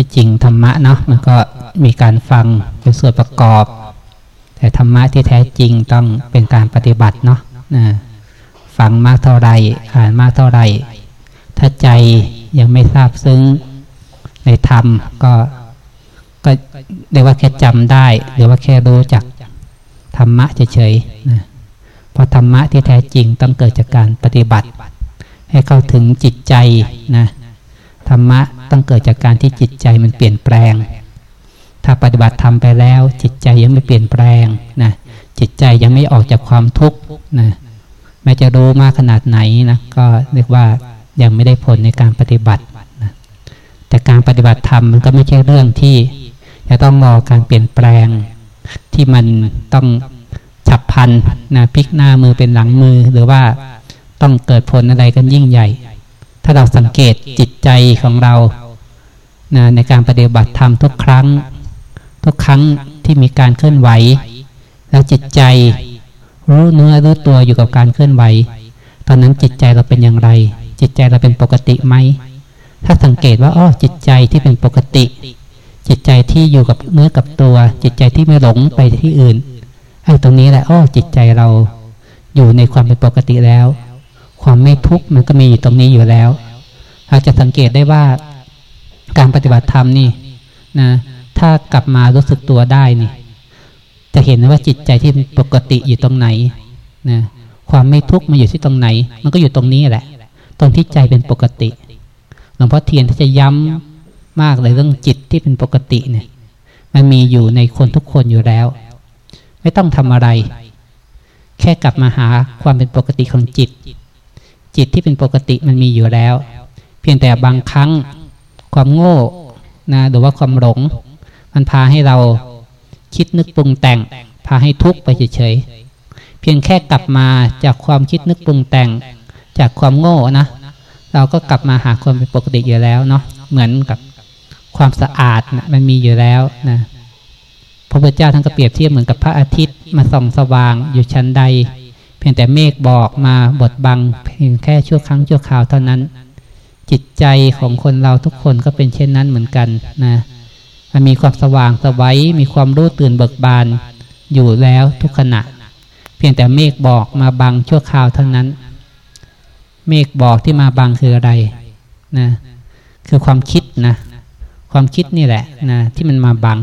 ที่จริงธรรมะเนาะมันก็มีการฟังเป็นส่วนประกอบ แต่ธรรมะที่แท้จริงต้องเป็นการปฏิบัติเนาะนะฟังมากเท่าไรอ่านมากเท่าไรถ้าใจยังไม่ทราบซึ้งในธรรมก็ก็เรียกว่าแค่จำได้หรือว่าแค่รู้จักธรรมะเฉยๆนะเพราะธรรมะที่แท้จริงต้องเกิดจากการปฏิบัติ ให้เข้าถึงจิตใจนะธรรมะ ต้องเกิดจากการที่จิตใจมันเปลี่ยนแปลง ถ้าปฏิบัติทำไปแล้ว จิตใจยังไม่เปลี่ยนแปลงนะจิตใจยังไม่ออกจากความทุกข์นะแม้จะรู้มากขนาดไหนนะก็เรียกว่ายังไม่ได้ผลในการปฏิบัตินะแต่การปฏิบัติธรรมมันก็ไม่ใช่เรื่องที่จะต้องรอการเปลี่ยนแปลง ที่มันต้องฉับพลันนะพลิกหน้ามือเป็นหลังมือหรือว่าต้องเกิดผลอะไรกันยิ่งใหญ่ ถ้าเราสังเกตจิตใจของเรา นะในการปฏิบัติธรรมทุกครั้ง ทุกครั้งที่มีการเคลื่อนไหว แล้วจิตใจรู้เนื้อรู้ตัวอยู่กับการเคลื่อนไหว ตอนนั้นจิตใจเราเป็นอย่างไร จิตใจเราเป็นปกติไหม ถ้าสังเกตว่าอ้อจิตใจที่เป็นปกติ จิตใจที่อยู่กับเนื้อกับตัว จิตใจที่ไม่หลงไปที่อื่นไอ้ตรงนี้แหละอ้อจิตใจเราอยู่ในความเป็นปกติแล้ว ความไม่ทุกข์มันก็มีอยู่ตรงนี้อยู่แล้วเราจะสังเกตได้ว่า การปฏิบัติธรรมนี่นะถ้ากลับมารู้สึกตัวได้นี่ จะเห็นว่าจิตใจที่ปกติอยู่ตรงไหนนะความไม่ทุกข์มันอยู่ที่ตรงไหน มันก็อยู่ตรงนี้แหละ ตรงที่ใจเป็นปกติหลวงพ่อเทียนที่จะย้ำมากเลยเรื่องจิตที่เป็นปกติเนี่ย มันมีอยู่ในคนทุกคนอยู่แล้ว ไม่ต้องทำอะไร แค่กลับมาหาความเป็นปกติของจิต จิตที่เป็นปกติมันมีอยู่แล้ว เพียงแต่บางครั้ง ความโง่นะหรือว่าความหลง มันพาให้เราคิดนึกปรุงแต่ง พาให้ทุกข์ไปเฉยๆเพียงแค่กลับมาจากความคิดนึกปรุงแต่ง จากความโง่นะเราก็กลับมาหาความเป็นปกติอยู่แล้วเนาะเหมือนกับความสะอาดนะมันมีอยู่แล้วนะพระพุทธเจ้าท่านก็เปรียบเทียบเหมือนกับพระอาทิตย์มาส่องสว่างอยู่ชั้นใด เพียงแต่เมฆบอกมาบดบังเพียงแค่ชั่วครั้งชั่วคราวเท่านั้น จิตใจของคนเราทุกคนก็เป็นเช่นนั้นเหมือนกันนะมันมีความสว่างสวัยมีความรู้ตื่นเบิกบานอยู่แล้วทุกขณะ เพียงแต่เมฆบอกมาบังชั่วคราวเท่านั้น เมฆบอกที่มาบังคืออะไรนะคือความคิดนะ ความคิดนี่แหละนะที่มันมาบัง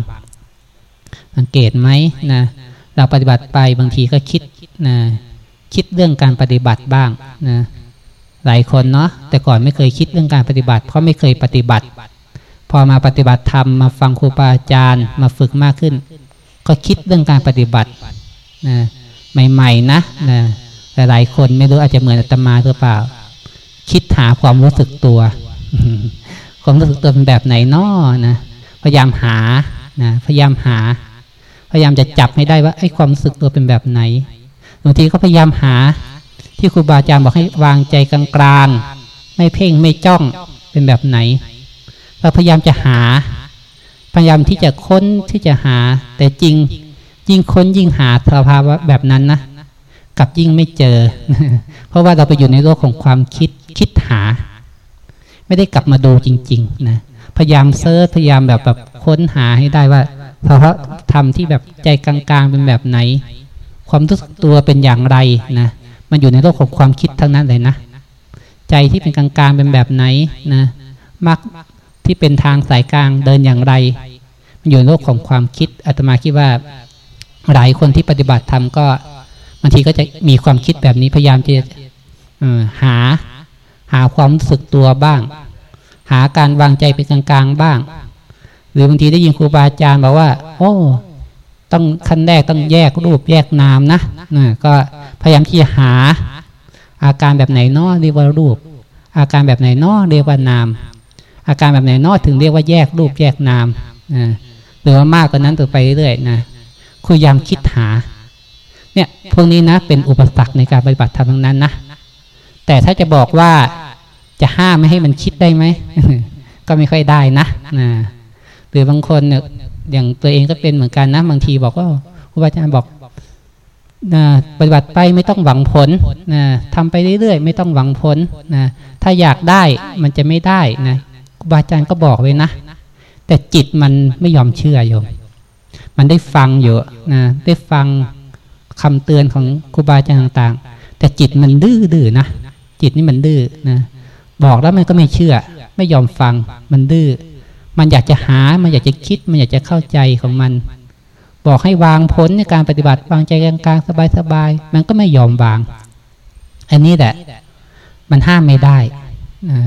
สังเกตไหมนะเราปฏิบัติไปบางทีก็คิดนะคิดเรื่องการปฏิบัติบ้างนะ หลายคนเนาะแต่ก่อนไม่เคยคิดเรื่องการปฏิบัติ เพราะไม่เคยปฏิบัติ พอมาปฏิบัติธรรมมาฟังครูบาอาจารย์มาฝึกมากขึ้น ก็คิดเรื่องการปฏิบัตินะใหม่ๆนะนะหลายคนไม่รู้อาจจะเหมือนอาตมาหรือเปล่า คิดหาความรู้สึกตัว ความรู้สึกตัวเป็นแบบไหนนาะนะพยายามหานะพยายามหา พยายามจะจับให้ได้ว่าไอ้ความรู้สึกตัวเป็นแบบไหนบางทีก็พยายามหา ที่ครูบาอาจารย์บอกให้วางใจกลางๆ ไม่เพ่งไม่จ้องเป็นแบบไหน เราพยายามจะหา พยายามที่จะค้นที่จะหา แต่จริงยิ่งค้นยิ่งหาสภาวะแบบนั้นนะกับยิ่งไม่เจอ เพราะว่าเราไปอยู่ในโลกของความคิดคิดหา ไม่ได้กลับมาดูจริง ๆ นะ พยายามเซิร์ชพยายามแบบแบบค้นหาให้ได้ว่าเพราะทำที่แบบใจกลางๆเป็นแบบไหน ความรู้สึกตัวเป็นอย่างไรนะ มันอยู่ในโลกของความคิดทั้งนั้นเลยนะ ใจที่เป็นกลางๆเป็นแบบไหนนะมักที่เป็นทางสายกลางเดินอย่างไร มันอยู่ในโลกของความคิดอาตมาคิดว่าหลายคนที่ปฏิบัติธรรมก็บางทีก็จะมีความคิดแบบนี้พยายามจะหาหาความรู้สึกตัวบ้าง หาการวางใจเป็นกลางๆบ้าง หรือบางทีได้ยินครูบาอาจารย์บอกว่า โอ้ ต้องขั้นแรกต้องแยกรูปแยกนามนะนะก็พยายามที่จะหา อาการแบบไหนนอเรียกว่ารูป อาการแบบไหนนอเรียกว่านาม อาการแบบไหนนอถึงเรียกว่าแยกรูปแยกนามนะหรือว่ามากกว่านั้นต่อไปเรื่อยๆนะคุยยามคิดหา เนี่ยพวกนี้นะเป็นอุปสรรคในการปฏิบัติธรรมทั้งนั้นนะแต่ถ้าจะบอกว่าจะห้ามไม่ให้มันคิดได้ไหมก็ไม่ค่อยได้นะนะหรือบางคนเนี่ย อย่างตัวเองก็เป็นเหมือนกันนะบางทีบอกว่าครูบาอาจารย์บอกนะปฏิบัติไปไม่ต้องหวังผลนะทำไปเรื่อยๆ ไม่ต้องหวังผลนะถ้าอยากได้มันจะไม่ได้นะครูบาอาจารย์ก็บอกไว้นะ แต่จิตมันไม่ยอมเชื่อโยมมันได้ฟังอยู่นะได้ฟังคำเตือนของครูบาอาจารย์ต่างๆ แต่จิตมันดื้อๆนะจิตนี่มันดื้อนะบอกแล้วมันก็ไม่เชื่อ ไม่ยอมฟังมันดื้อ มันอยากจะหา มันอยากจะคิด มันอยากจะเข้าใจของมัน บอกให้วางพ้นในการปฏิบัติวางใจกลางๆสบายๆมันก็ไม่ยอมวาง อันนี้แหละ มันห้ามไม่ได้นะ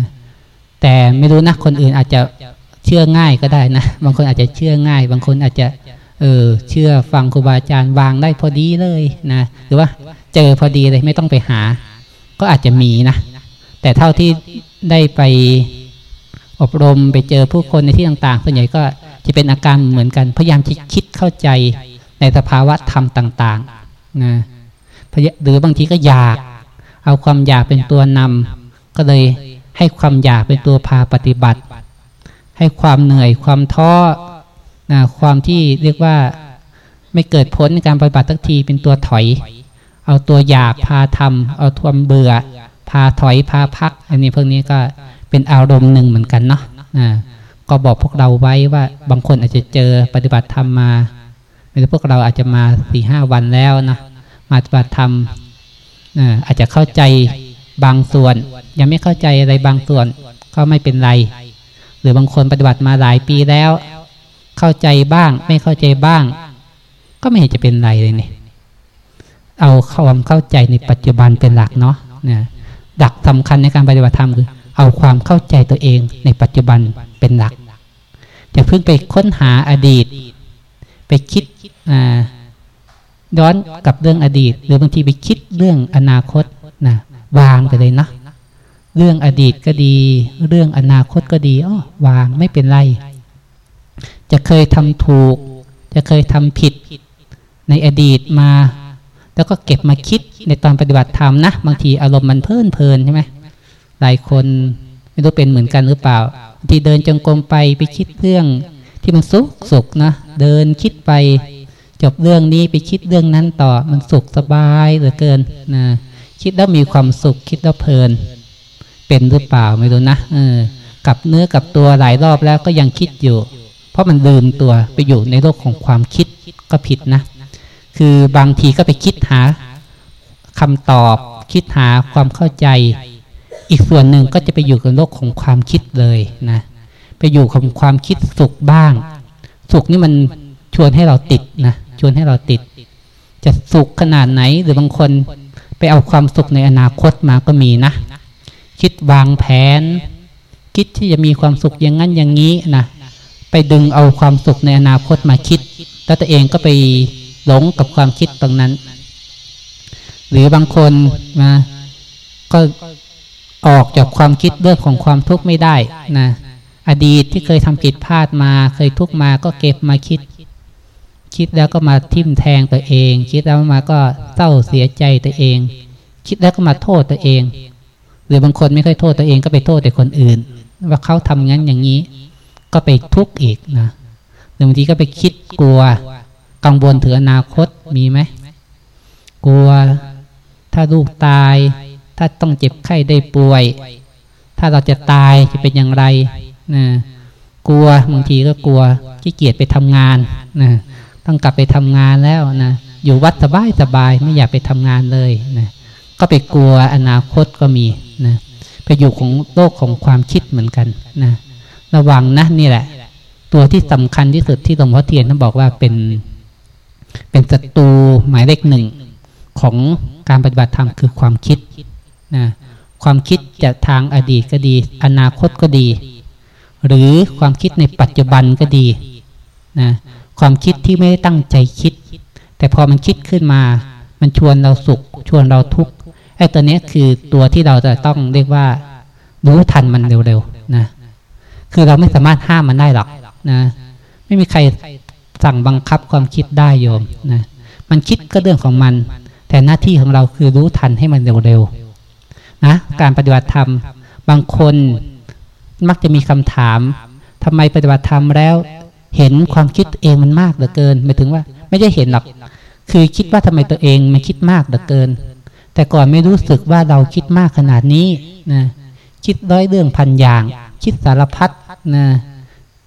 แต่ไม่รู้นะคนอื่นอาจจะเชื่อง่ายก็ได้นะ บางคนอาจจะเชื่อง่าย บางคนอาจจะ เออ เชื่อฟังครูบาอาจารย์วางได้พอดีเลยนะ หรือว่าเจอพอดีเลยไม่ต้องไปหา ก็อาจจะมีนะ แต่เท่าที่ได้ไป อบรมไปเจอผู้คนในที่ต่างๆส่วนใหญ่ก็จะเป็นอาการเหมือนกัน พยายามที่คิดเข้าใจในสภาวะธรรมต่างๆนะหรือบางทีก็อยาก เอาความอยากเป็นตัวนำก็เลยให้ความอยากเป็นตัวพาปฏิบัติ ให้ความเหนื่อยความท้อนะความที่เรียกว่าไม่เกิดผลในการปฏิบัติทักทีเป็นตัวถอย เอาตัวอยากพาทำเอาทวมเบื่อ พาถอยพาพัก อันนี้พวกนี้ก็ เป็นอารมณ์หนึ่งเหมือนกันเนาะนะก็บอกพวกเราไว้ว่าบางคนอาจจะเจอปฏิบัติธรรมมาหรือพวกเราอาจจะมาสี่ห้าวันแล้วนะมาปฏิบัติธรรมอาจจะเข้าใจบางส่วน ยังไม่เข้าใจอะไรบางส่วนก็ไม่เป็นไร หรือบางคนปฏิบัติมาหลายปีแล้ว เข้าใจบ้าง ไม่เข้าใจบ้าง ก็ไม่เห็นจะเป็นไรเลยเนี่ยเอาความเข้าใจในปัจจุบันเป็นหลักเนาะเนี่ยดักสำคัญในการปฏิบัติธรรมคือ เอาความเข้าใจตัวเองในปัจจุบันเป็นหลัก อย่าเพิ่งไปค้นหาอดีต ไปคิดย้อนกับเรื่องอดีต หรือบางทีไปคิดเรื่องอนาคตนะวางไปเลยนะเรื่องอดีตก็ดี เรื่องอนาคตก็ดีอ๋อวางไม่เป็นไร จะเคยทำถูก จะเคยทำผิดในอดีตมา แล้วก็เก็บมาคิดในตอนปฏิบัติธรรมนะ บางทีอารมณ์มันเพลินเพลินใช่ไหม หลายคนไม่รู้เป็นเหมือนกันหรือเปล่าที่เดินจงกรมไปไปคิดเรื่องที่มันสุขสุขนะเดินคิดไป จบเรื่องนี้ไปคิดเรื่องนั้นต่อมันสุขสบายเหลือเกินนะคิดแล้วมีความสุขคิดแล้วเพลิน เป็นหรือเปล่าไม่รู้นะเออกับเนื้อกับตัวหลายรอบแล้วก็ยังคิดอยู่ เพราะมันลืมตัวไปอยู่ในโลกของความคิดก็ผิดนะ คือบางทีก็ไปคิดหาคำตอบ คิดหาความเข้าใจ อีกส่วนหนึ่งก็จะไปอยู่กับโลกของความคิดเลยนะไปอยู่กับความคิดสุขบ้าง สุขนี่มันชวนให้เราติดนะชวนให้เราติด จะสุขขนาดไหนหรือบางคนไปเอาความสุขในอนาคตมาก็มีนะคิดวางแผน คิดที่จะมีความสุขอย่างนั้นอย่างนี้นะไปดึงเอาความสุขในอนาคตมาคิด แล้วตัวเองก็ไปหลงกับความคิดตรงนั้น หรือบางคนนะก็ ออกจากความคิดเรื่องของความทุกข์ไม่ได้นะอดีตที่เคยทำผิดพลาดมา เคยทุกข์มาก็เก็บมาคิด คิดแล้วก็มาทิ่มแทงตัวเอง คิดแล้วมาก็เศร้าเสียใจตัวเอง คิดแล้วก็มาโทษตัวเอง หรือบางคนไม่ค่อยโทษตัวเองก็ไปโทษแต่คนอื่น ว่าเขาทำงั้นอย่างนี้ ก็ไปทุกข์อีกนะหรือบางทีก็ไปคิดกลัว กังวลถึงอนาคตมีไหมกลัวถ้าลูกตาย ถ้าต้องเจ็บไข้ได้ป่วย ถ้าเราจะตายจะเป็นอย่างไรนะกลัวบางทีก็กลัวขี้เกียจไปทำงานนะต้องกลับไปทำงานแล้วนะอยู่วัดสบายสบายไม่อยากไปทำงานเลยนะก็ไปกลัวอนาคตก็มีนะไปอยู่ของโลกของความคิดเหมือนกันนะระวังนะนี่แหละ ตัวที่สำคัญที่สุดที่หลวงพ่อเทียนท่านบอกว่าเป็น เป็นศัตรูหมายเลขหนึ่งของการปฏิบัติธรรมคือความคิด นะความคิดจะทางอดีตก็ดี อนาคตก็ดี หรือความคิดในปัจจุบันก็ดีนะความคิดที่ไม่ได้ตั้งใจคิด แต่พอมันคิดขึ้นมา มันชวนเราสุข ชวนเราทุกข์ไอ้ตัวนี้คือตัวที่เราจะต้องเรียกว่า รู้ทันมันเร็วๆนะคือเราไม่สามารถห้ามมันได้หรอกนะไม่มีใครสั่งบังคับความคิดได้โยมนะมันคิดก็เรื่องของมัน แต่หน้าที่ของเราคือรู้ทันให้มันเร็วๆ นะการปฏิบัติธรรม บางคนมักจะมีคำถามทำไมปฏิบัติธรรมแล้ว เห็นความคิดเองมันมากเหลือเกินหมายถึงว่า ไม่ได้เห็นหรอกคือคิดว่าทำไมตัวเองมันคิดมากเหลือเกิน แต่ก่อนไม่รู้สึกว่าเราคิดมากขนาดนี้นะคิดร้อยเรื่องพันอย่าง คิดสารพัดนะ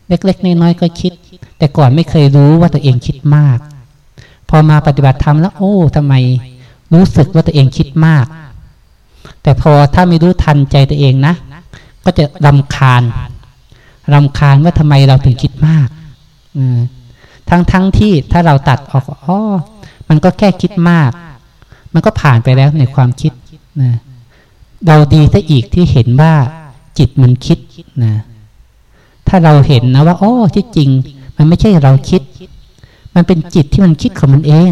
เล็กๆน้อยๆก็คิด แต่ก่อนไม่เคยรู้ว่าตัวเองคิดมาก พอมาปฏิบัติธรรมแล้ว โอ้ทำไม รู้สึกว่าตัวเองคิดมาก แต่พอถ้าไม่รู้ทันใจตัวเองนะ ก็จะรำคาญรำคาญว่าทำไมเราถึงคิดมากทั้งทั้งที่ถ้าเราตัดออกอ๋อมันก็แค่คิดมาก มันก็ผ่านไปแล้วในความคิดนะเราดีซะอีกที่เห็นว่าจิตมันคิดนะถ้าเราเห็นนะว่าโอ้ที่จริง มันไม่ใช่เราคิด มันเป็นจิตที่มันคิดของมันเอง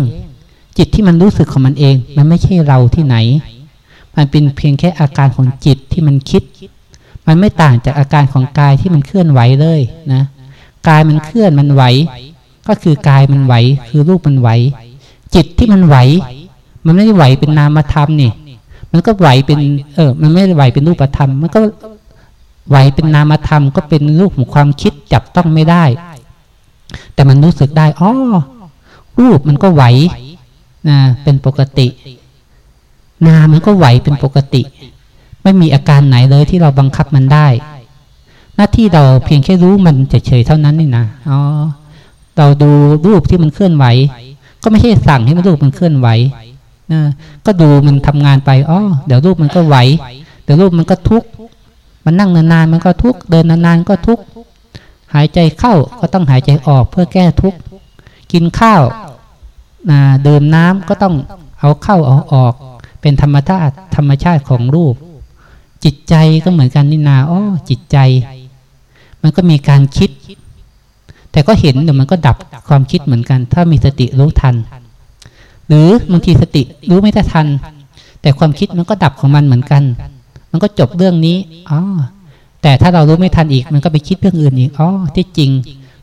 จิตที่มันรู้สึกของมันเอง มันไม่ใช่เราที่ไหน มันเป็นเพียงแค่อาการของจิตที่มันคิด มันไม่ต่างจากอาการของกายที่มันเคลื่อนไหวเลยนะกายมันเคลื่อนมันไหว ก็คือกายมันไหว คือรูปมันไหว จิตที่มันไหว มันไม่ได้ไหวเป็นนามธรรมนี่ มันก็ไหวเป็น เออ มันไม่ได้ไหวเป็นรูปธรรม มันก็ไหวเป็นนามธรรม ก็เป็นรูปของความคิดจับต้องไม่ได้ แต่มันรู้สึกได้อ๋อรูปมันก็ไหวนะเป็นปกติ นามันก็ไหวเป็นปกติ ไม่มีอาการไหนเลยที่เราบังคับมันได้ หน้าที่เราเพียงแค่รู้มันเฉยๆเท่านั้นนี่นะอ๋อเราดูรูปที่มันเคลื่อนไหว ก็ไม่ใช่สั่งให้มันรูปมันเคลื่อนไหวนะก็ดูมันทำงานไปอ๋อเดี๋ยวรูปมันก็ไหวเดี๋ยวรูปมันก็ทุกข์มันนั่งนานๆมันก็ทุกข์เดินนานๆก็ทุกข์หายใจเข้าก็ต้องหายใจออกเพื่อแก้ทุกข์กินข้าวนะดื่มน้ำก็ต้องเอาเข้าเอาออก เป็นธรรมชาติธรรมชาติของรูป จิตใจก็เหมือนกันนี่นาอ๋อจิตใจ มันก็มีการคิด แต่ก็เห็นเดี๋ยวมันก็ดับความคิดเหมือนกัน ถ้ามีสติรู้ทัน หรือบางทีสติรู้ไม่ทัน แต่ความคิดมันก็ดับของมันเหมือนกัน มันก็จบเรื่องนี้อ๋อแต่ถ้าเรารู้ไม่ทันอีก มันก็ไปคิดเรื่องอื่นอีกอ๋อที่จริง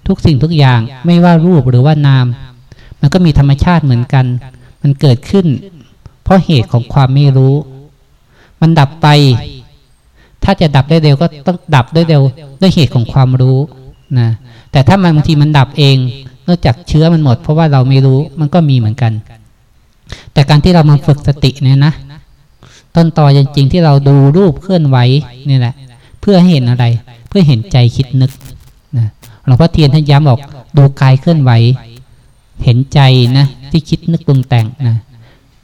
ทุกสิ่งทุกอย่างไม่ว่ารูปหรือว่านาม มันก็มีธรรมชาติเหมือนกัน มันเกิดขึ้น เพราะเหตุของความไม่รู้ มันดับไป ถ้าจะดับได้เร็วก็ต้องดับได้เร็ว ด้วยเหตุของความรู้นะแต่ถ้ามันบางทีมันดับเองนอกจากเชื้อมันหมด เพราะว่าเราไม่รู้มันก็มีเหมือนกัน แต่การที่เรามาฝึกสติเนี่ยนะต้นตอจริงๆที่เราดูรูปเคลื่อนไหวนี่แหละ เพื่อเห็นอะไร เพื่อเห็นใจคิดนึกนะหลวงพ่อเทียนท่านย้ำบอกดูกายเคลื่อนไหว เห็นใจนะที่คิดนึกปรุงแต่งนะ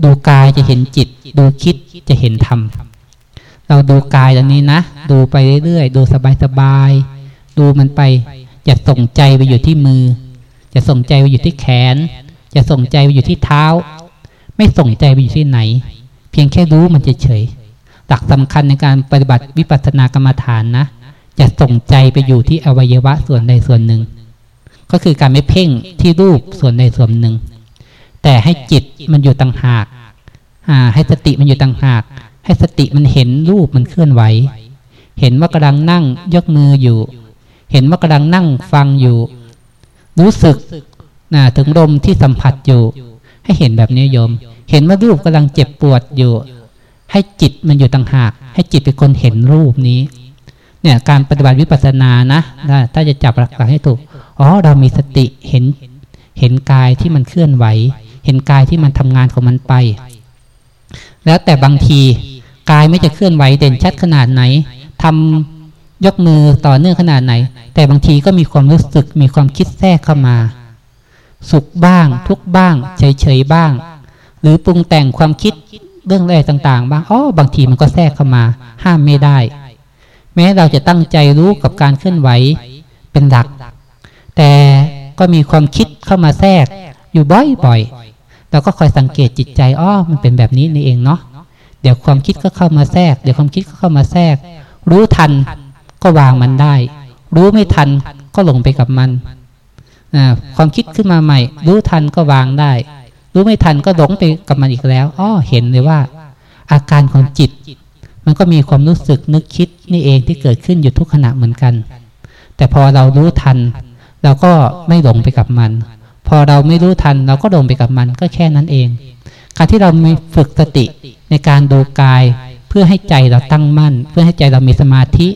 ดูกายจะเห็นจิต ดูคิดจะเห็นธรรม เราดูกายตรงนี้นะ ดูไปเรื่อยๆ ดูสบายๆ ดูมันไปจะส่งใจไปอยู่ที่มือ จะส่งใจไปอยู่ที่แขน จะส่งใจไปอยู่ที่เท้า ไม่ส่งใจไปอยู่ที่ไหน เพียงแค่รู้มันเฉยๆ หลักสำคัญในการปฏิบัติวิปัสสนากรรมฐานนะ จะส่งใจไปอยู่ที่อวัยวะส่วนใดส่วนหนึ่ง ก็คือการไม่เพ่งที่รูปส่วนใดส่วนหนึ่ง แต่ให้จิตมันอยู่ต่างหากให้สติมันอยู่ต่างหาก ให้สติมันเห็นรูปมันเคลื่อนไหว เห็นว่ากำลังนั่งยกมืออยู่ เห็นว่ากำลังนั่งฟังอยู่ รู้สึกนะถึงลมที่สัมผัสอยู่ ให้เห็นแบบนี้โยม เห็นว่ารูปกำลังเจ็บปวดอยู่ ให้จิตมันอยู่ต่างหาก ให้จิตเป็นคนเห็นรูปนี้ เนี่ยการปฏิบัติวิปัสสนานะ ถ้าจะจับหลักให้ถูก อ๋อ เรามีสติเห็น เห็นกายที่มันเคลื่อนไหว เห็นกายที่มันทำงานของมันไป แล้วแต่บางทีกายไม่จะเคลื่อนไหวเด่นชัดขนาดไหนทำยกมือต่อเนื่องขนาดไหน แต่บางทีก็มีความรู้สึกมีความคิดแทรกเข้ามา สุขบ้าง ทุกบ้าง เฉยๆบ้าง หรือปรุงแต่งความคิดเรื่องอะไรต่างๆ บ้างอ๋อบางทีมันก็แทรกเข้ามา ห้ามไม่ได้ แม้เราจะตั้งใจรู้กับการเคลื่อนไหวเป็นหลัก แต่ก็มีความคิดเข้ามาแทรกอยู่บ่อยๆ เราก็คอยสังเกตจิตใจอ๋อมันเป็นแบบนี้นี่เองเนาะเดี๋ยวความคิดก็เข้ามาแทรก เดี๋ยวความคิดก็เข้ามาแทรก รู้ทันก็วางมันได้ รู้ไม่ทันก็หลงไปกับมันความคิดขึ้นมาใหม่ รู้ทันก็วางได้ รู้ไม่ทันก็หลงไปกับมันอีกแล้วอ้อเห็นเลยว่า อาการของจิต มันก็มีความรู้สึกนึกคิดนี่เองที่เกิดขึ้นอยู่ทุกขณะเหมือนกัน แต่พอเรารู้ทัน เราก็ไม่หลงไปกับมัน อเราไม่รู้ทันเราก็หลงไปกับมันก็แค่นั้นเอง การที่เรามีฝึกสติในการดูกาย เพื่อให้ใจเราตั้งมั่น เพื่อให้ใจเรามีสมาธิ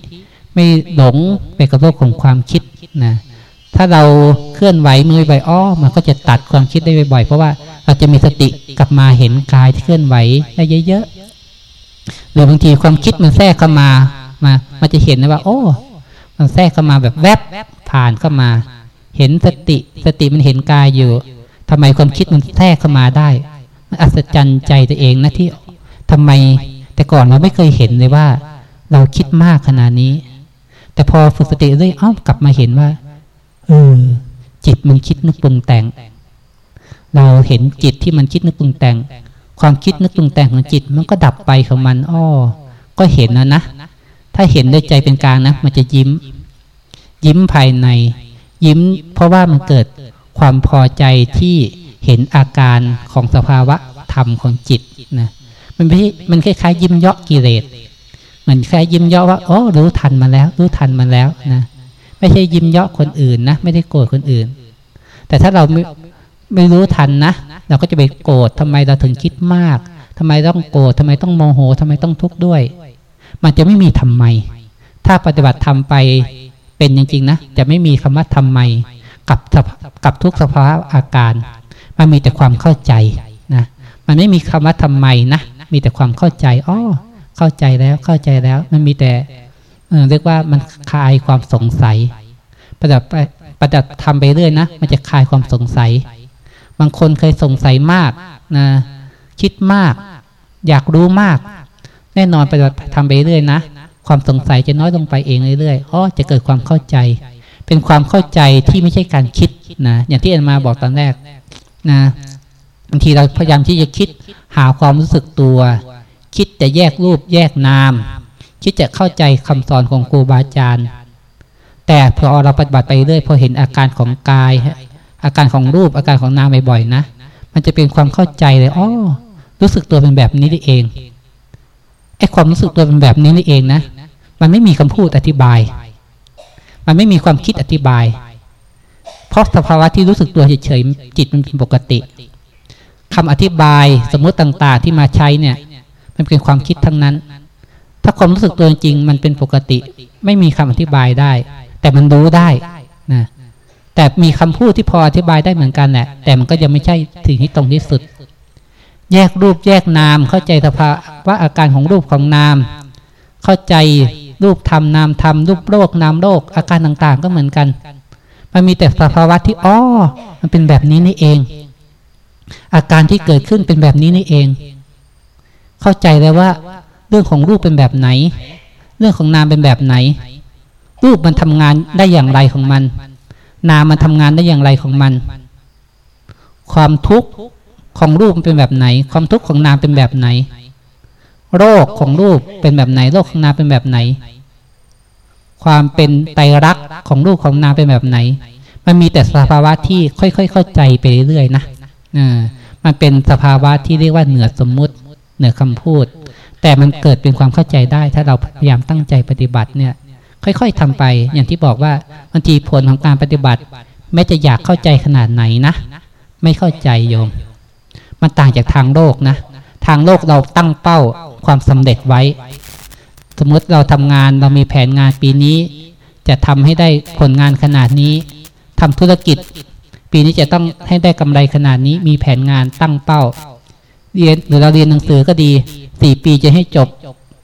ไม่หลงไปกับโลกของความคิดนะถ้าเราเคลื่อนไหวมือบ่อยอ้อมันก็จะตัดความคิดได้บ่อยเพราะว่าเราจะมีสติกลับมาเห็นกายที่เคลื่อนไหวได้เยอะๆหรือบางทีความคิดมันแทรกเข้ามามา มันจะเห็นนะว่า โอ้ มันแทรกเข้ามาแบบแวบผ่านเข้ามา เห็นสติสติมันเห็นกายอยู่ทำไมความคิดมันแทรกเข้ามาได้มันอัศจรรย์ใจตัวเองนะที่ทำไมแต่ก่อนเราไม่เคยเห็นเลยว่า เราคิดมากขนาดนี้ แต่พอฝึกสติเรื่อยอ้อมกลับมาเห็นว่าเออจิตมันคิดนึกปรุงแต่ง เราเห็นจิตที่มันคิดนึกปรุงแต่ง ความคิดนึกปรุงแต่งของจิต มันก็ดับไปของมันอ้อก็เห็นนะนะถ้าเห็นด้วยใจเป็นกลางนะมันจะยิ้ม ยิ้มภายใน ยิ้มเพราะว่ามันเกิดความพอใจที่เห็นอาการของสภาวะธรรมของจิตนะมันไม่มันคล้ายๆยิ้มเยาะกิเลสเหมือนแค่ยิ้มเยาะว่าโอ้รู้ทันมาแล้ว รู้ทันมาแล้วนะไม่ใช่ยิ้มเยาะคนอื่นนะไม่ได้โกรธคนอื่น แต่ถ้าเราไม่ไม่รู้ทันนะเราก็จะไปโกรธทำไมเราถึงคิดมากทำไมต้องโกรธทำไมต้องโมโหทำไมต้องทุกข์ด้วย มันจะไม่มีทำไม ถ้าปฏิบัติทำไป เป็นจริงๆนะจะไม่มีคำว่าทำไมกับกับทุกสภาวะอาการ มันมีแต่ความเข้าใจนะมันไม่มีคำว่าทำไมนะมีแต่ความเข้าใจอ๋อเข้าใจแล้วเข้าใจแล้ว มันมีแต่เรียกว่ามันคลายความสงสัย ประดับประดับทำไปเรื่อยนะมันจะคลายความสงสัย บางคนเคยสงสัยมากนะคิดมาก อยากรู้มาก แน่นอนประดับทำไปเรื่อยนะ ความสงสัยจะน้อยลงไปเองเรื่อยๆอ๋อจะเกิดความเข้าใจ เป็นความเข้าใจที่ไม่ใช่การคิดนะอย่างที่อนมาบอกตอนแรกนะบางทีเราพยายามที่จะคิดหาความรู้สึกตัว คิดจะแยกรูปแยกนาม คิดจะเข้าใจคำสอนของครูบาอาจารย์ แต่พอเราปฏิบัติไปเรื่อยพอเห็นอาการของกาย อาการของรูปอาการของนามบ่อยๆนะ มันจะเป็นความเข้าใจเลยอ๋อรู้สึกตัวเป็นแบบนี้นี่เองไอ้ความรู้สึกตัวเป็นแบบนี้นี่เองนะ มันไม่มีคำพูดอธิบาย มันไม่มีความคิดอธิบาย เพราะสภาวะที่รู้สึกตัวเฉยๆจิตมันเป็นปกติคำอธิบายสมมติต่างๆที่มาใช้เนี่ย มันเป็นความคิดทั้งนั้น ถ้าความรู้สึกตัวจริงมันเป็นปกติ ไม่มีคำอธิบายได้ แต่มันรู้ได้นะแต่มีคำพูดที่พออธิบายได้เหมือนกันแหละแต่มันก็ยังไม่ใช่ถึงที่ตรงที่สุด แยกรูปแยกนามเข้าใจสภาวะอาการของรูปของนาม เข้าใจ รูปธรรมนามธรรมรูปโลกนามโลกอาการต่างๆ ก็เหมือนกัน มันมีแต่สภาวะที่อ๋อมันเป็นแบบนี้นี่เอง อาการที่เกิดขึ้นเป็นแบบนี้นี่เอง เข้าใจแล้วว่า เรื่องของรูปเป็นแบบไหน เรื่องของนามเป็นแบบไหน รูปมันทำงานได้อย่างไรของมัน นามมันทำงานได้อย่างไรของมัน ความทุกข์ของรูปเป็นแบบไหน ความทุกข์ของนามเป็นแบบไหน โรคของรูปเป็นแบบไหน โรคของนามเป็นแบบไหน ความเป็นไตรักของรูปของนามเป็นแบบไหน มันมีแต่สภาวะที่ค่อยๆเข้าใจไปเรื่อยๆนะมันเป็นสภาวะที่เรียกว่าเหนือสมมุติ เหนือคำพูด แต่มันเกิดเป็นความเข้าใจได้ ถ้าเราพยายามตั้งใจปฏิบัติเนี่ย ค่อย ๆทำไป อย่างที่บอกว่าบางทีผลของการปฏิบัติ แม้จะอยากเข้าใจขนาดไหนนะ ไม่เข้าใจโยม มันต่างจากทางโลกนะ ทางโลกเราตั้งเป้าความสำเร็จไว้ สมมติเราทำงานเรามีแผนงานปีนี้ จะทำให้ได้ผลงานขนาดนี้ทำธุรกิจ ปีนี้จะต้องให้ได้กำไรขนาดนี้ มีแผนงานตั้งเป้า เรียนหรือเราเรียนหนังสือก็ดีสี่ปีจะให้จบ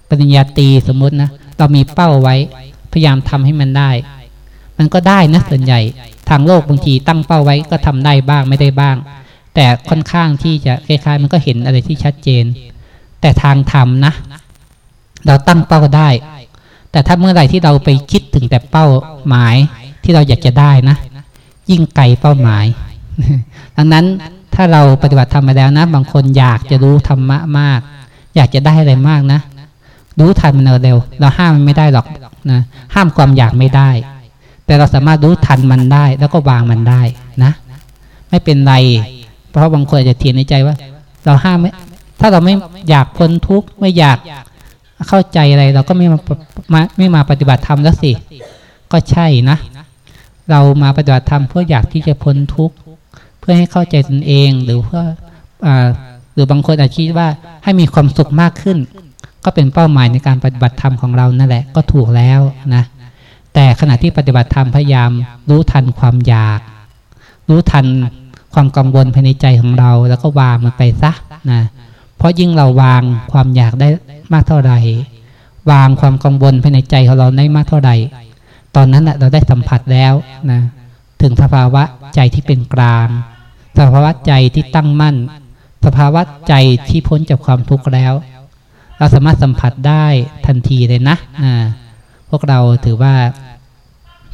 ปริญญาตรีสมมตินะ เรามีเป้าไว้ พยายามทำให้มันได้ มันก็ได้นะส่วนใหญ่ ทางโลกบางทีตั้งเป้าไว้ก็ทำได้บ้างไม่ได้บ้าง แต่ค่อนข้างที่จะคล้ายๆมันก็เห็นอะไรที่ชัดเจน แต่ทางธรรมนะ เราตั้งเป้าได้ แต่ถ้าเมื่อไหร่ที่เราไปคิดถึงแต่เป้าหมายที่เราอยากจะได้นะ ยิ่งไกลเป้าหมาย ดังนั้นถ้าเราปฏิบัติธรรมมาแล้วนะ บางคนอยากจะรู้ธรรมะมาก อยากจะได้อะไรมากนะ รู้ทันมันเร็ว เราห้ามมันไม่ได้หรอกนะ ห้ามความอยากไม่ได้ แต่เราสามารถรู้ทันมันได้ แล้วก็วางมันได้นะ ไม่เป็นไร เพราะบางคนอาจจะเทียนในใจว่า เราห้ามไม่ถ้าเราไม่อยากพ้นทุกข์ไม่อยากเข้าใจอะไร เราก็ไม่มาไม่มาปฏิบัติธรรมแล้วสิ ก็ใช่นะ เรามาปฏิบัติธรรมเพื่ออยากที่จะพ้นทุกข์เพื่อให้เข้าใจตนเองหรือเพื่ออหรือบางคนอาจคิดว่าให้มีความสุขมากขึ้น ก็เป็นเป้าหมายในการปฏิบัติธรรมของเรานั่นแหละก็ถูกแล้วนะแต่ขณะที่ปฏิบัติธรรมพยายามรู้ทันความอยาก รู้ทัน ความกังวลภายในใจของเรา แล้วก็วางมันไปซะนะเพราะยิ่งเราวางความอยากได้มากเท่าไหร่ วางความกังวลภายในใจของเราได้มากเท่าไหร่ ตอนนั้นเราได้สัมผัสแล้วนะถึงสภาวะใจที่เป็นกลาง สภาวะใจที่ตั้งมั่น สภาวะใจที่พ้นจากความทุกข์แล้ว เราสามารถสัมผัสได้ทันทีเลยนะอ่าพวกเราถือว่า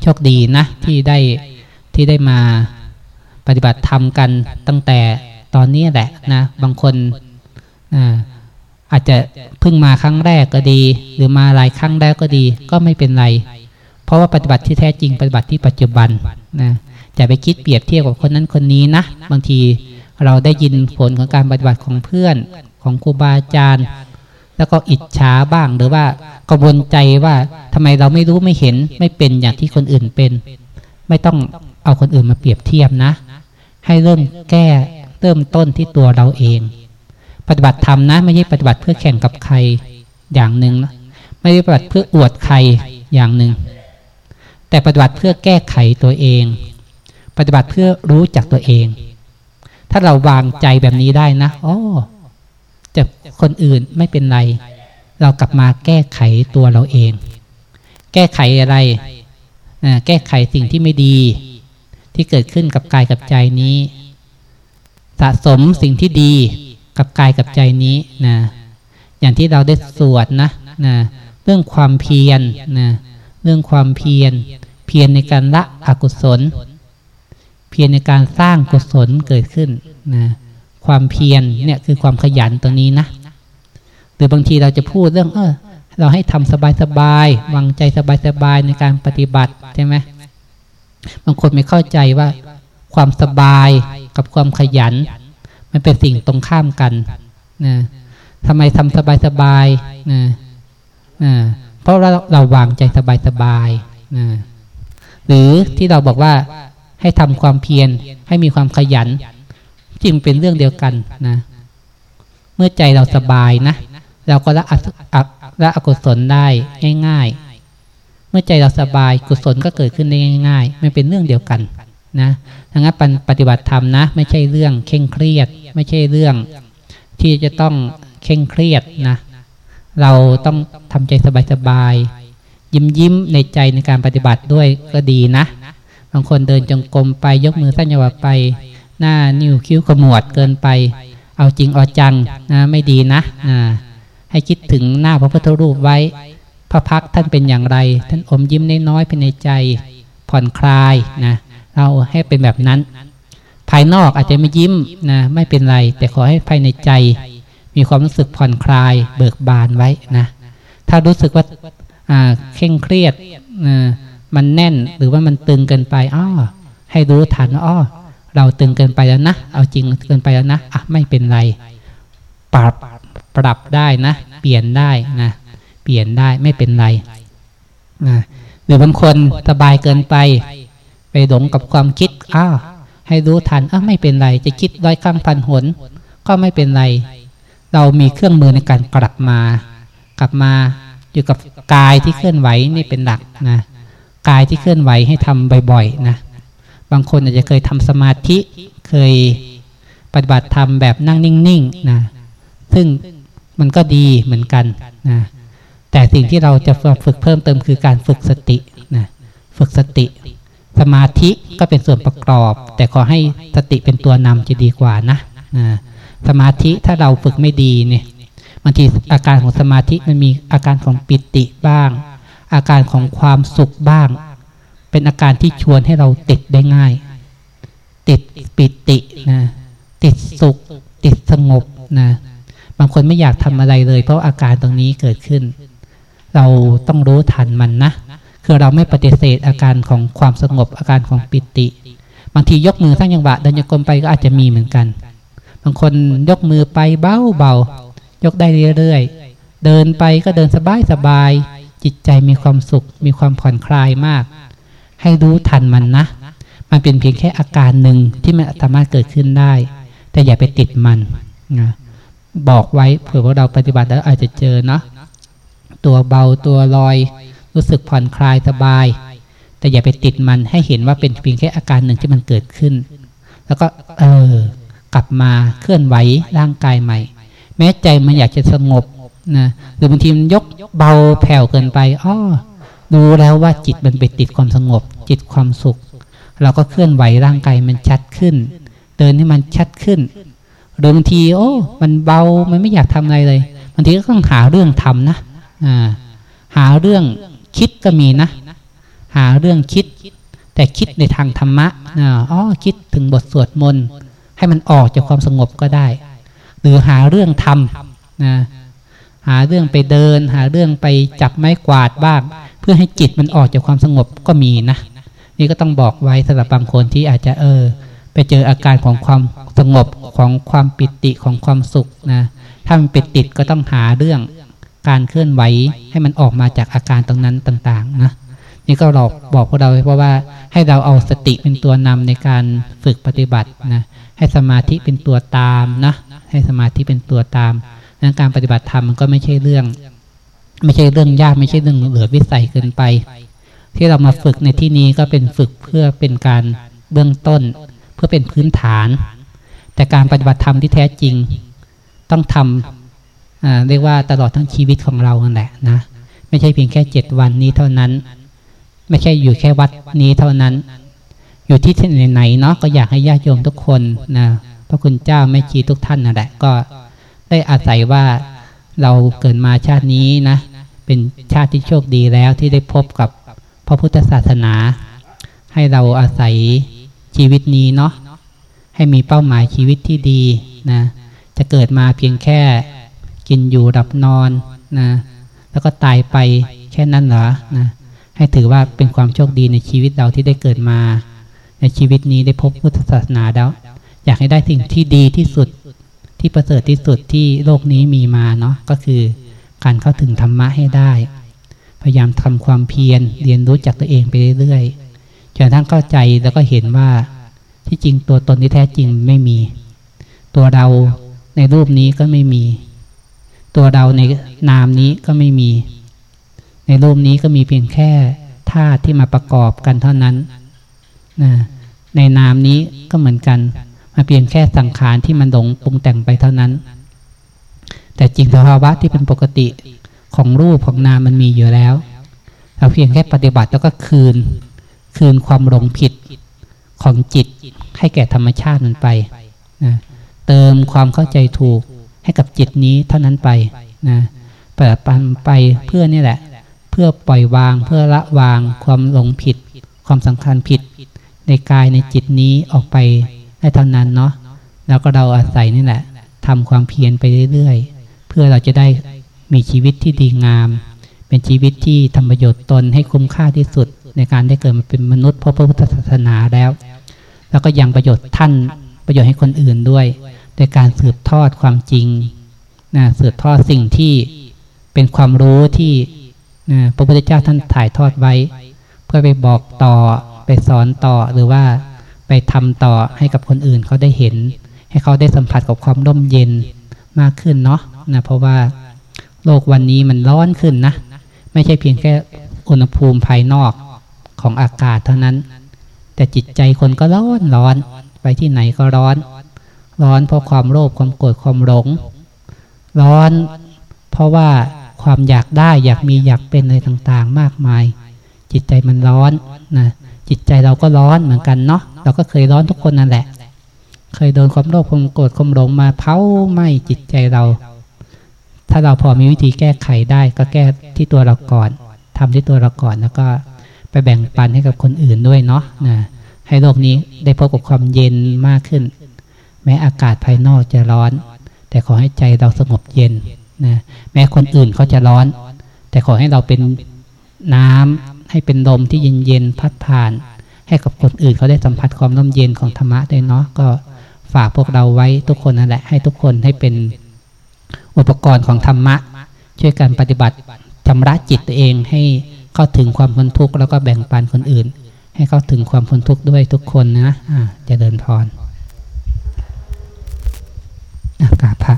โชคดีนะที่ได้ที่ได้มา ปฏิบัติธรรมกันตั้งแต่ตอนนี้แหละนะบางคนอาจจะเพิ่งมาครั้งแรกก็ดี หรือมาหลายครั้งแล้วก็ดีก็ไม่เป็นไร เพราะว่าปฏิบัติที่แท้จริงปฏิบัติที่ปัจจุบันนะจะไปคิดเปรียบเทียบกับคนนั้นคนนี้นะ บางทีเราได้ยินผลของการปฏิบัติของเพื่อนของครูบาอาจารย์ แล้วก็อิจฉาบ้างหรือว่ากระวนใจว่าทำไมเราไม่รู้ไม่เห็นไม่เป็นอย่างที่คนอื่นเป็น ไม่ต้องเอาคนอื่นมาเปรียบเทียบนะ ให้เริ่มแก้เริ่มต้นที่ตัวเราเอง ปฏิบัติธรรมนะไม่ใช่ปฏิบัติเพื่อแข่งกับใครอย่างหนึ่งนะไม่ได้ปฏิบัติเพื่ออวดใครอย่างหนึ่ง แต่ปฏิบัติเพื่อแก้ไขตัวเอง ปฏิบัติเพื่อรู้จักตัวเอง ถ้าเราวางใจแบบนี้ได้นะอ๋อจะคนอื่นไม่เป็นไร เรากลับมาแก้ไขตัวเราเอง แก้ไขอะไรแก้ไขสิ่งที่ไม่ดี ที่เกิดขึ้นกับกายกับใจนี้ สะสมสิ่งที่ดีกับกายกับใจนี้นะอย่างที่เราได้สวดนะนะเรื่องความเพียรนะเรื่องความเพียร เพียรในการละอกุศล เพียรในการสร้างกุศลเกิดขึ้นนะความเพียรเนี่ยคือความขยันตัวนี้นะหรือบางทีเราจะพูดเรื่องเออเราให้ทำสบายๆวางใจสบายๆในการปฏิบัติใช่ไหม บางคนไม่เข้าใจว่าความสบายกับความขยัน มันเป็นสิ่งตรงข้ามกันนะทำไมทำสบายสบายนะนะเพราะเราเราวางใจสบายสบายนะหรือที่เราบอกว่าให้ทำความเพียรให้มีความขยันจริงเป็นเรื่องเดียวกันนะ เมื่อใจเราสบายนะ เราก็ละละอกุศลได้ง่าย ๆ เมื่อใจเราสบายกุศลก็เกิดขึ้นได้ง่ายๆมันเป็นเรื่องเดียวกันนะดังนั้นปฏิบัติธรรมนะ ไม่ใช่เรื่องเคร่งเครียด ไม่ใช่เรื่อง ที่จะต้องเคร่งเครียดนะ เราต้องทำใจสบายๆยิ้มยิ้มในใจในการปฏิบัติด้วยก็ดีนะ บางคนเดินจงกรมไปยกมือสั้นยาวไป หน้านิ้วคิ้วขมวดเกินไป เอาจริงเอาจังนะไม่ดีนะอ่าให้คิดถึงหน้าพระพุทธรูปไว้ พระพักท่านเป็นอย่างไร ท่านอมยิ้มน้อยๆเป็นในใจ ผ่อนคลายนะ เราให้เป็นแบบนั้น ภายนอกอาจจะไม่ยิ้มนะไม่เป็นไร แต่ขอให้ภายในใจ มีความรู้สึกผ่อนคลาย เบิกบานไว้นะ ถ้ารู้สึกว่าเคร่งเครียดมันแน่นหรือว่ามันตึงเกินไปอ้อให้รู้ทันอ้อเราตึงเกินไปแล้วนะ เอาจริงเกินไปแล้วนะ อะไม่เป็นไร ปรับปรับได้นะ เปลี่ยนได้นะ ปลี่ยนได้ไม่เป็นไรนะหรือบางคนสบายเกินไป ไปหลงกับความคิดอ้าให้รู้ทันอ้าไม่เป็นไรจะคิดร้อยครั้งพันหน ก็ไม่เป็นไร เรามีเครื่องมือในการกลับมา กลับมาอยู่กับกายที่เคลื่อนไหวนี่เป็นหลักนะกายที่เคลื่อนไหวให้ทำบ่อยๆนะบางคนอาจจะเคยทำสมาธิเคยปฏิบัติธรรมแบบนั่งนิ่งๆนะซึ่งมันก็ดีเหมือนกันนะ แต่สิ่งที่เราจะฝึกเพิ่มเติมคือการฝึกสตินะฝึกสติ สมาธิก็เป็นส่วนประกอบ แต่ขอให้สติเป็นตัวนำจะดีกว่านะสมาธิถ้าเราฝึกไม่ดีเนี่ยบางทีอาการของสมาธิมันมีอาการของปิติบ้าง อาการของความสุขบ้าง เป็นอาการที่ชวนให้เราติดได้ง่าย ติดปิตินะติดสุข ติดสงบนะบางคนไม่อยากทำอะไรเลย เพราะอาการตรงนี้เกิดขึ้น เราต้องรู้ทันมันนะ คือเราไม่ปฏิเสธอาการของความสงบอาการของปิติ บางทียกมือสร้างยังบะเดินโยกมไปก็อาจจะมีเหมือนกัน บางคนยกมือไปเบาเบายกได้เรื่อยๆ เดินไปก็เดินสบายสบาย จิตใจมีความสุข มีความผ่อนคลายมาก ให้รู้ทันมันนะ มันเป็นเพียงแค่อาการหนึ่งที่มันสามารถเกิดขึ้นได้ แต่อย่าไปติดมันนะบอกไว้เผื่อว่าเราปฏิบัติแล้วอาจจะเจอเนาะ ตัวเบาตัวลอย รู้สึกผ่อนคลายสบาย แต่อย่าไปติดมันให้เห็นว่าเป็นเพียงแค่อาการหนึ่งที่มันเกิดขึ้น แล้วก็เออกลับมาเคลื่อนไหวร่างกายใหม่ แม้ใจมันอยากจะสงบนะหรือบางทีมันยกเบาแผ่วเกินไปอ้อดูแล้วว่าจิตมันไปติดความสงบ จิตความสุข เราก็เคลื่อนไหวร่างกายมันชัดขึ้น เดินให้มันชัดขึ้นหรือบางที โอ้ มันเบามันไม่อยากทำอะไรเลยบางทีก็ต้องหาเรื่องทำนะ หาเรื่องคิดก็มีนะ หาเรื่องคิด แต่คิดในทางธรรมะอ๋อคิดถึงบทสวดมนต์ให้มันออกจากความสงบก็ได้ หรือหาเรื่องทำนะหาเรื่องไปเดิน หาเรื่องไปจับไม้กวาดบ้าง เพื่อให้จิตมันออกจากความสงบก็มีนะ นี่ก็ต้องบอกไว้สำหรับบางคนที่อาจจะเออ ไปเจออาการของความสงบของความปิติของความสุขนะถ้ามันปิติดก็ต้องหาเรื่อง การเคลื่อนไหวให้มันออกมาจากอาการตรงนั้นต่าง ๆ นะนี่ก็เราบอกพวกเราเพราะว่าให้เราเอาสติเป็นตัวนำในการฝึกปฏิบัตินะให้สมาธิเป็นตัวตามนะให้สมาธิเป็นตัวตามนั้นการปฏิบัติธรรมมันก็ไม่ใช่เรื่อง ไม่ใช่เรื่องยากไม่ใช่เรื่องเหลือวิสัยเกินไป ที่เรามาฝึกในที่นี้ก็เป็นฝึกเพื่อเป็นการเบื้องต้น เพื่อเป็นพื้นฐาน แต่การปฏิบัติธรรมที่แท้จริง ต้องทำ เรียกว่าตลอดทั้งชีวิตของเราแหละนะ ไม่ใช่เพียงแค่เจ็ดวันนี้เท่านั้น ไม่ใช่อยู่แค่วัดนี้เท่านั้น อยู่ที่ที่ไหนเนาะก็อยากให้ญาติโยมทุกคนนะพระคุณเจ้าแม่ชีทุกท่านนั่นแหละก็ได้อาศัยว่าเราเกิดมาชาตินี้นะ เป็นชาติที่โชคดีแล้วที่ได้พบกับพระพุทธศาสนา ให้เราอาศัยชีวิตนี้เนาะให้มีเป้าหมายชีวิตที่ดีนะจะเกิดมาเพียงแค่ กินอยู่ดับนอนนะแล้วก็ตายไปแค่นั้นเหรอนะให้ถือว่าเป็นความโชคดีในชีวิตเราที่ได้เกิดมา ในชีวิตนี้ได้พบพุทธศาสนาแล้ว อยากให้ได้สิ่งที่ดีที่สุดที่ประเสริฐที่สุดที่โลกนี้มีมาเนาะก็คือการเข้าถึงธรรมะให้ได้ พยายามทำความเพียรเรียนรู้จากตัวเองไปเรื่อยๆจนทั้งเข้าใจแล้วก็เห็นว่าที่จริงตัวตนที่แท้จริงไม่มี ตัวเราในรูปนี้ก็ไม่มี ตัวเราในนามนี้ก็ไม่มี ในรูปนี้ก็มีเพียงแค่ธาตุที่มาประกอบกันเท่านั้นนะในนามนี้ก็เหมือนกันมาเพียงแค่สังขารที่มันหลงปรุงแต่งไปเท่านั้น แต่จริงสภาวะที่เป็นปกติของรูปของนามมันมีอยู่แล้วเราเพียงแค่ปฏิบัติแล้วก็คืน คืนความหลงผิดของจิตให้แก่ธรรมชาติมันไปนะเติมความเข้าใจถูก ให้กับจิตนี้เท่านั้นไปนะเปิดปันไปเพื่อนี่แหละ เพื่อปล่อยวางเพื่อละวางความหลงผิด ความสำคัญผิด ในกายในจิตนี้ออกไปได้เท่านั้นเนาะแล้วก็เราอาศัยนี่แหละทำความเพียรไปเรื่อยๆ เพื่อเราจะได้มีชีวิตที่ดีงาม เป็นชีวิตที่ทำประโยชน์ตนให้คุ้มค่าที่สุด ในการได้เกิดมาเป็นมนุษย์เพราะพระพุทธศาสนาแล้ว แล้วก็ยังประโยชน์ท่านประโยชน์ให้คนอื่นด้วย โดยการสืบทอดความจริงนะสืบทอดสิ่งที่เป็นความรู้ที่นะพระพุทธเจ้าท่านถ่ายทอดไว้ เพื่อไปบอกต่อไปสอนต่อหรือว่าไปทำต่อให้กับคนอื่นเขาได้เห็น ให้เขาได้สัมผัสกับความร่มเย็นมากขึ้นเนาะนะเพราะว่าโลกวันนี้มันร้อนขึ้นนะ ไม่ใช่เพียงแค่อุณหภูมิภายนอกของอากาศเท่านั้น แต่จิตใจคนก็ร้อนร้อน ไปที่ไหนก็ร้อน ร้อนเพราะความโลภความโกรธความหลง ร้อนเพราะว่าความอยากได้อยากมีอยากเป็นอะไรต่างๆ มากมาย จิตใจมันร้อนนะจิตใจเราก็ร้อนเหมือนกันเนาะเราก็เคยร้อนทุกคนนั่นแหละ เคยโดนความโลภความโกรธความหลงมาเผาไหม้จิตใจเรา ถ้าเราพอมีวิธีแก้ไขได้ก็แก้ที่ตัวเราก่อนทำที่ตัวเราก่อนแล้วก็ไปแบ่งปันให้กับคนอื่นด้วยเนาะนะให้โลกนี้ได้พบกับความเย็นมากขึ้น แม้อากาศภายนอกจะร้อน แต่ขอให้ใจเราสงบเย็นนะแม้คนอื่นเขาจะร้อน แต่ขอให้เราเป็นน้ำให้เป็นลมที่เย็นๆพัดผ่าน ให้กับคนอื่นเขาได้สัมผัสความร่มเย็นของธรรมะด้วยเนาะก็ฝากพวกเราไว้ทุกคนนั่นแหละให้ทุกคนให้เป็นอุปกรณ์ของธรรมะ ช่วยกันปฏิบัติชำระจิตตัวเองให้เข้าถึงความพ้นทุกข์แล้วก็แบ่งปันคนอื่น ให้เข้าถึงความพ้นทุกข์ด้วยทุกคนนะะจะเดินพร อากาศพระ